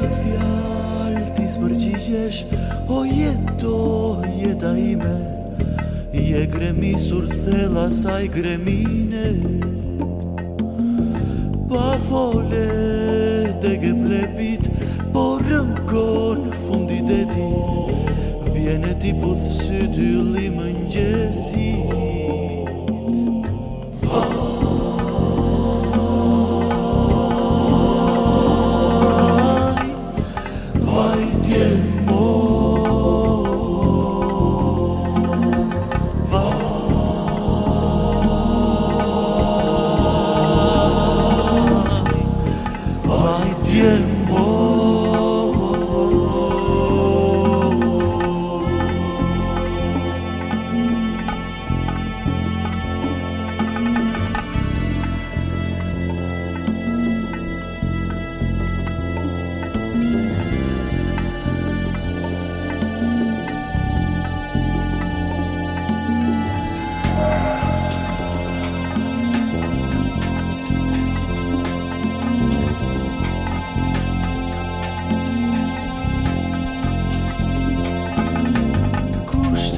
një fjalë ti smërgjigjesh O jeto, jeta ime Je gremisur thela saj gremine Pa fole dhe ge plepit Po rëmkon fundi detit Vjene ti buth sytyllim ty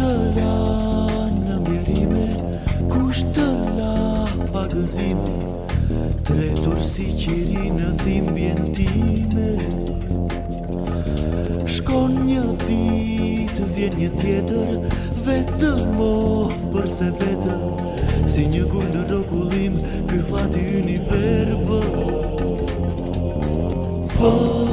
të la në mjerime Kush të la pagëzime Tretur si qiri në dhimbjen time Shkon një dit, vjen një tjetër Vetëm mo, përse vetëm Si një gullë në rokullim Ky fati univerbë Fall